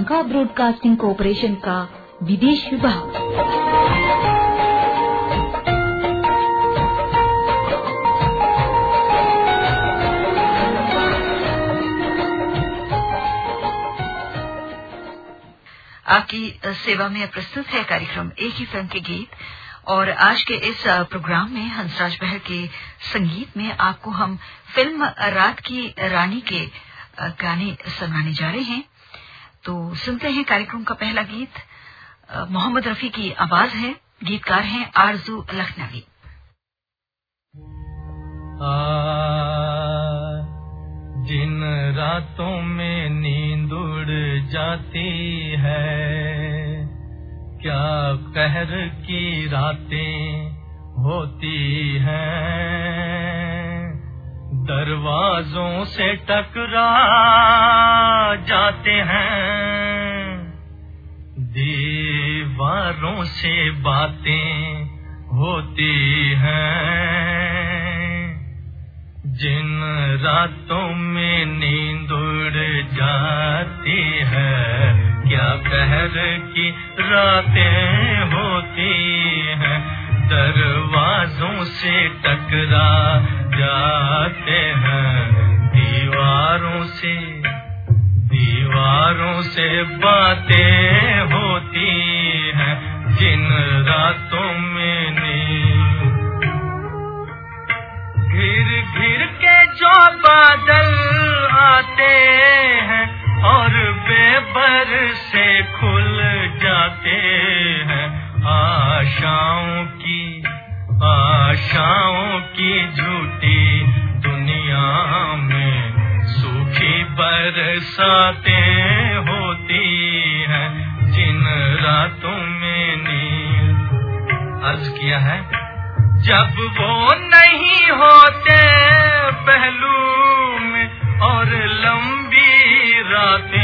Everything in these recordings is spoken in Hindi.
श्रीलंका ब्रॉडकास्टिंग कॉरपोरेशन का विदेश विभाग। आपकी सेवा में प्रस्तुत है कार्यक्रम एक ही फ़िल्म के गीत, और आज के इस प्रोग्राम में हंसराज बहर के संगीत में आपको हम फ़िल्म रात की रानी के गाने सुनाने जा रहे हैं। तो सुनते हैं कार्यक्रम का पहला गीत मोहम्मद रफी की आवाज़ है, गीतकार हैं आरज़ू लखनवी। जिन रातों में नींद उड़ जाती है, क्या कहर की रातें होती हैं? दरवाजों से टकरा जाते हैं। दीवारों से बातें होती हैं। जिन रातों में नींद उड़ जाती है, क्या कहर की रातें होती हैं? दरवाजों से टकरा जाते हैं दीवारों से दीवारों से बातें होती हैं। जिन रातों बरसातें होती हैं, जिन रातों में नींद। अर्ज़ किया है, जब वो नहीं होते पहलू में और लंबी रातें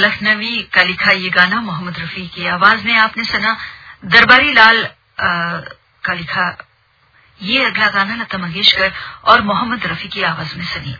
लखनवी का लिखा ये गाना, मोहम्मद रफी की आवाज़ में आपने सुना, दरबारी लाल का लिखा ये अगला गाना लता मंगेशकर और मोहम्मद रफी की आवाज़ में सुनिए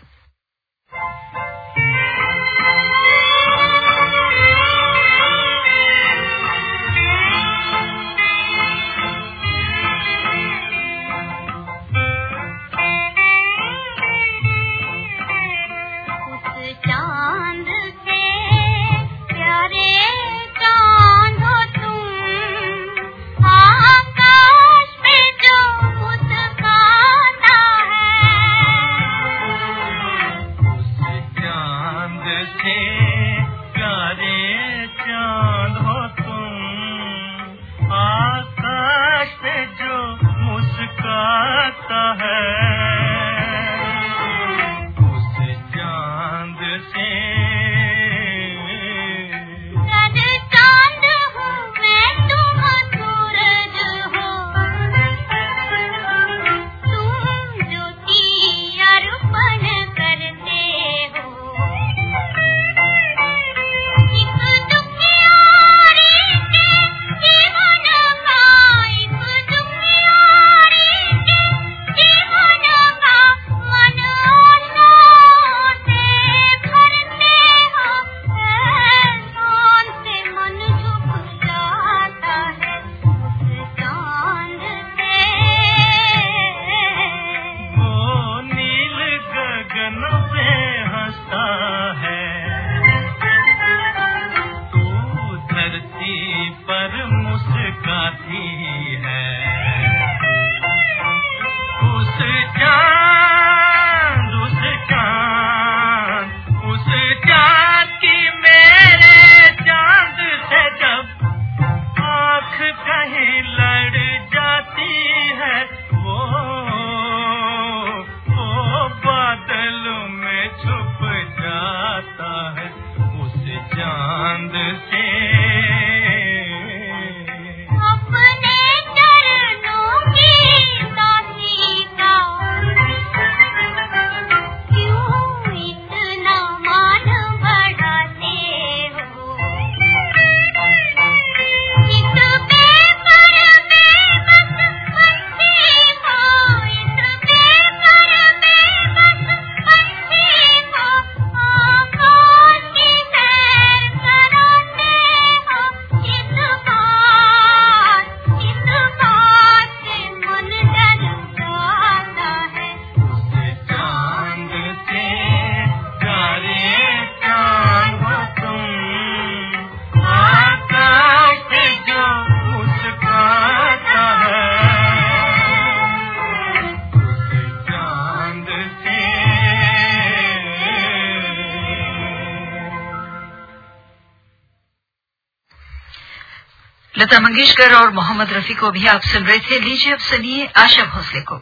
लता मंगेशकर और मोहम्मद रफी को भी आप सुन रहे थे। लीजिए अब सुनिए आशा भोसले को।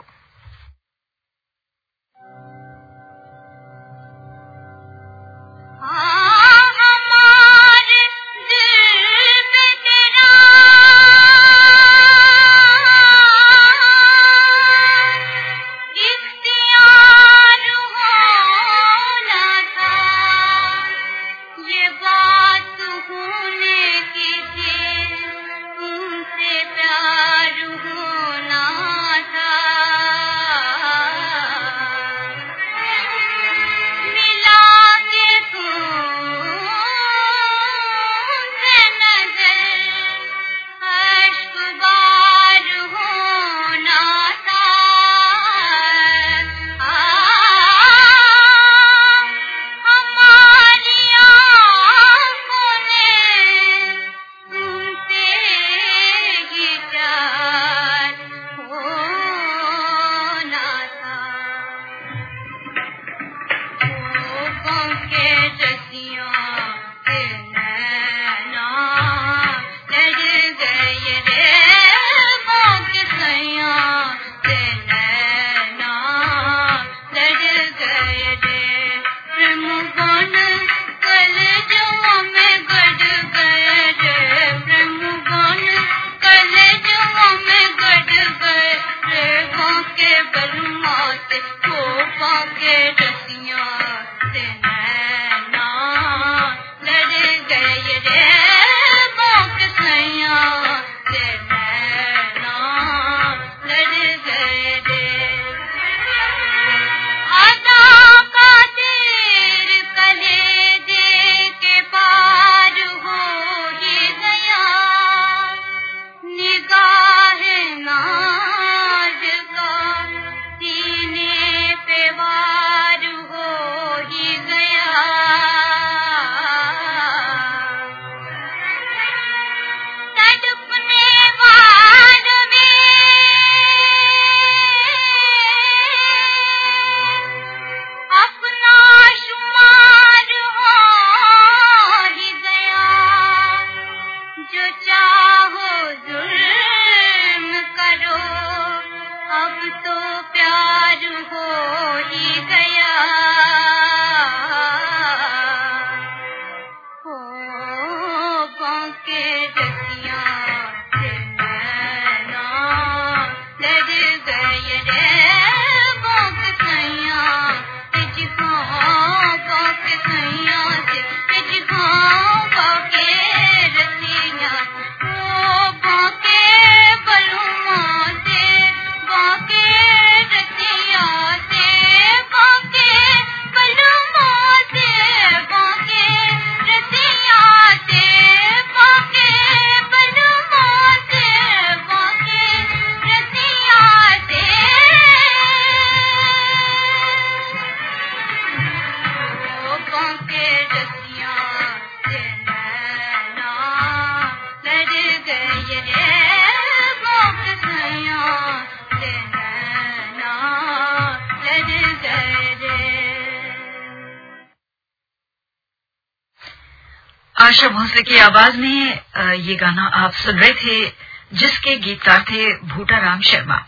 आशा भोसले की आवाज़ में ये गाना आप सुन रहे थे, जिसके गीतकार थे भूटाराम शर्मा।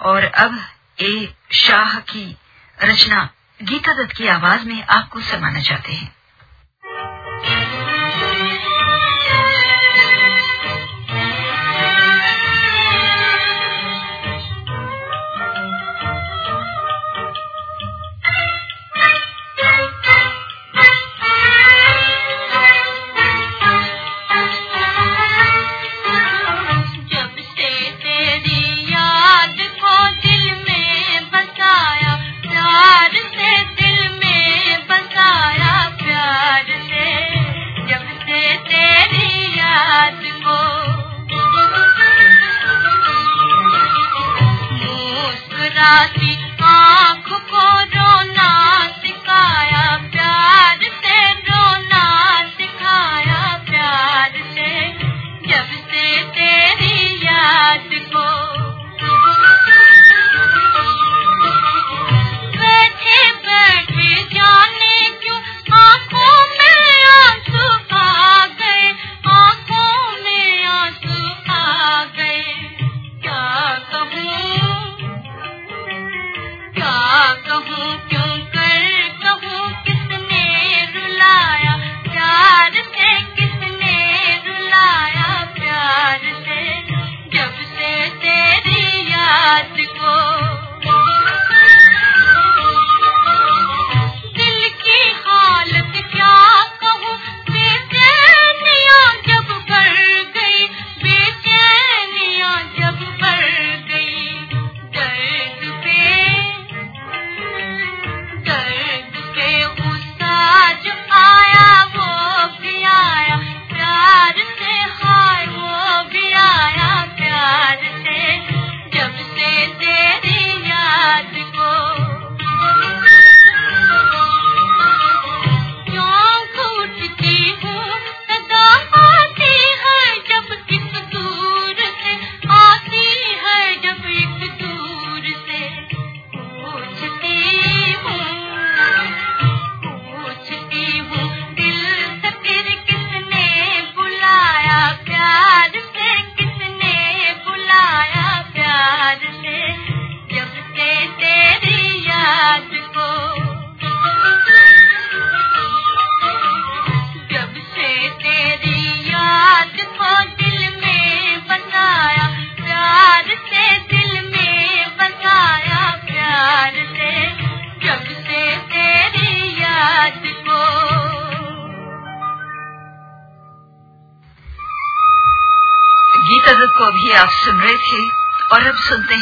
और अब ए शाह की रचना गीता दत्त की आवाज़ में आपको सुनाना चाहते हैं।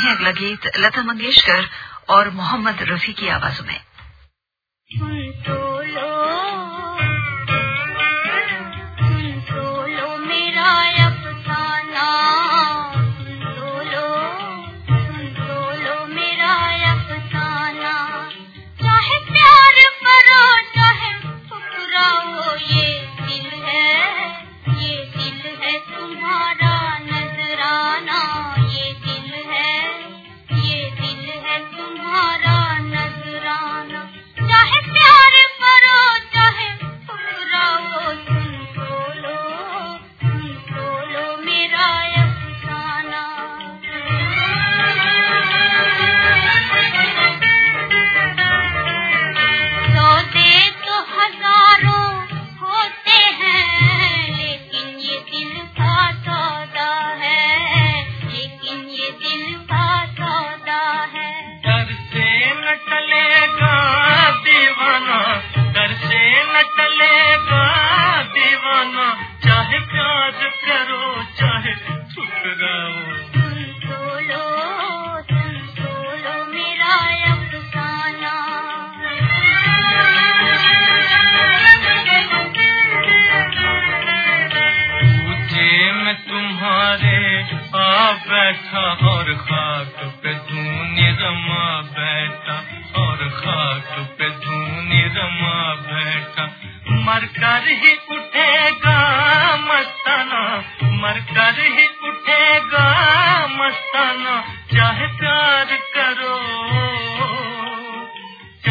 हैं अगला गीत लता मंगेशकर और मोहम्मद रफी की आवाजों में।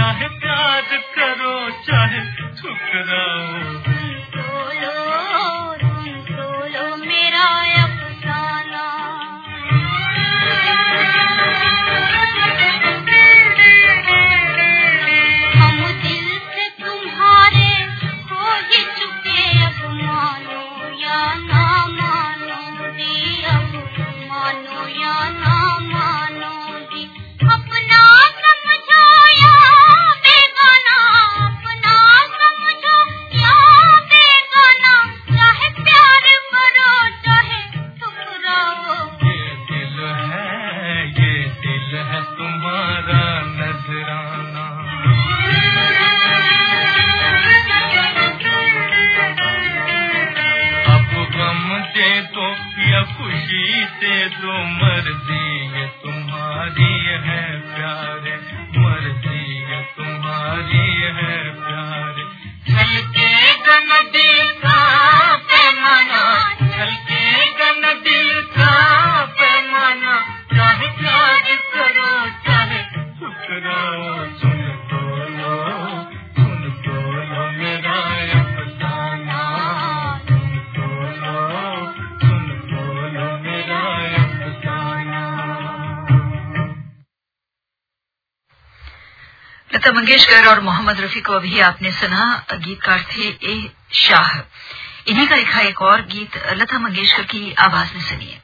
चाहे प्यार करो चाहे ठुकराओ। लता मंगेशकर और मोहम्मद रफी को अभी आपने सुना, गीतकार थे ए शाह। इन्हीं का लिखा एक और गीत, लता मंगेशकर की आवाज़ में सुनिए।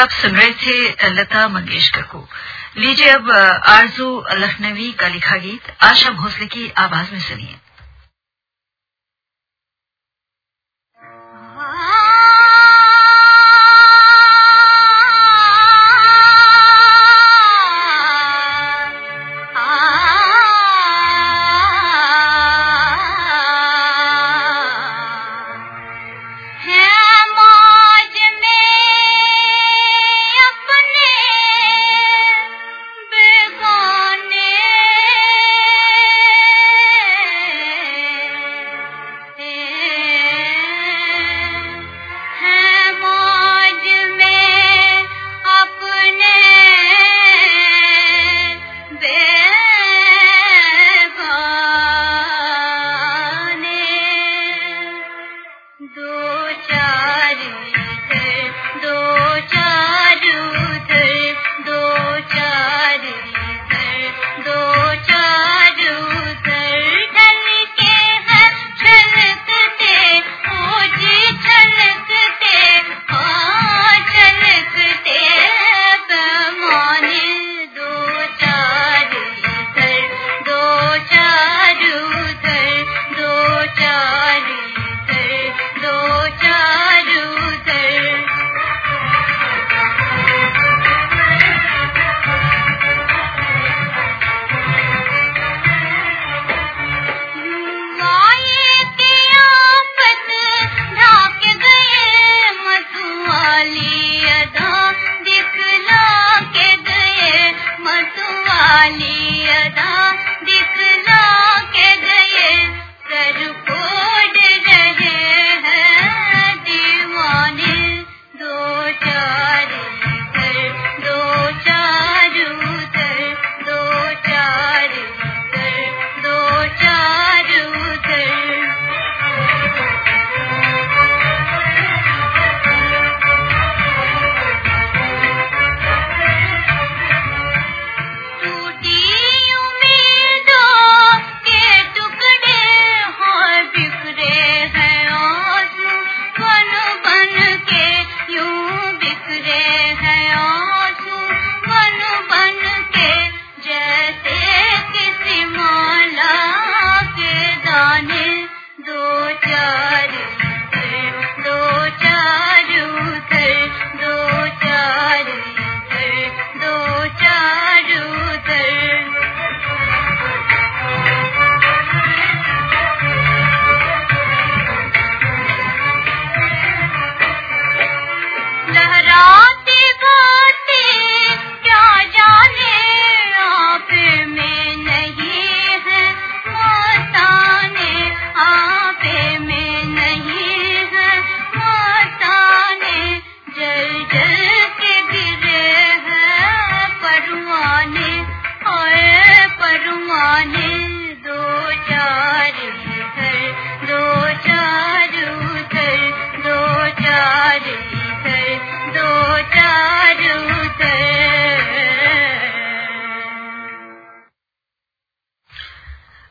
आप सुन रहे थे लता मंगेशकर को। लीजिए अब आरज़ू लखनवी का लिखा गीत। आशा भोसले की आवाज़ में सुनिए।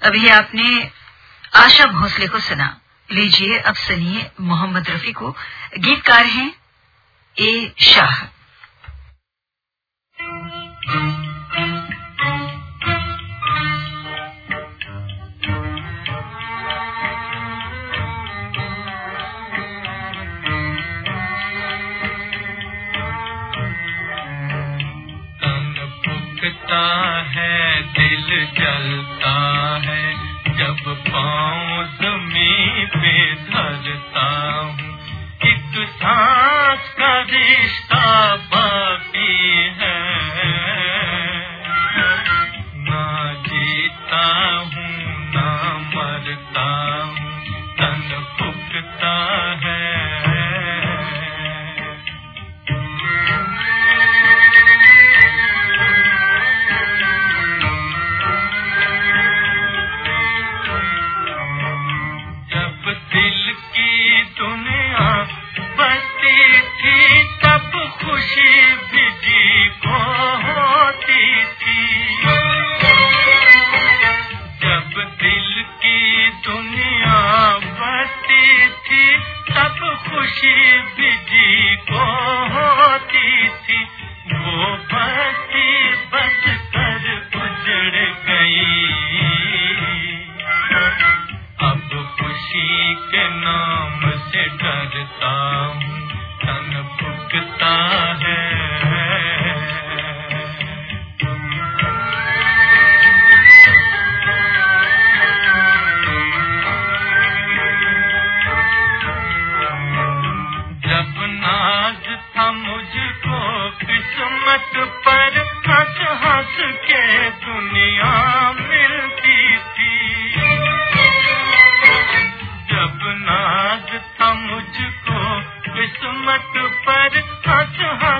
अभी आपने आशा भोसले को सुना। लीजिए अब सुनिए मोहम्मद रफी को। गीतकार हैं ए शाह। है जलता है जब पाँव जमी पे धरता हूँ। सांस का रिश्ता पर हंस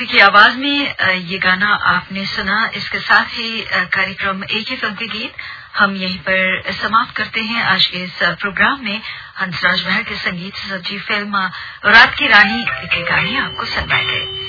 रफी की आवाज़ में ये गाना आपने सुना। इसके साथ ही कार्यक्रम एक ही फ़िल्म के गीत हम यहीं पर समाप्त करते हैं आज के इस प्रोग्राम में। हंसराज महर के संगीत से सजी फ़िल्म रात की रानी के गाने आपको सुनवाए गए।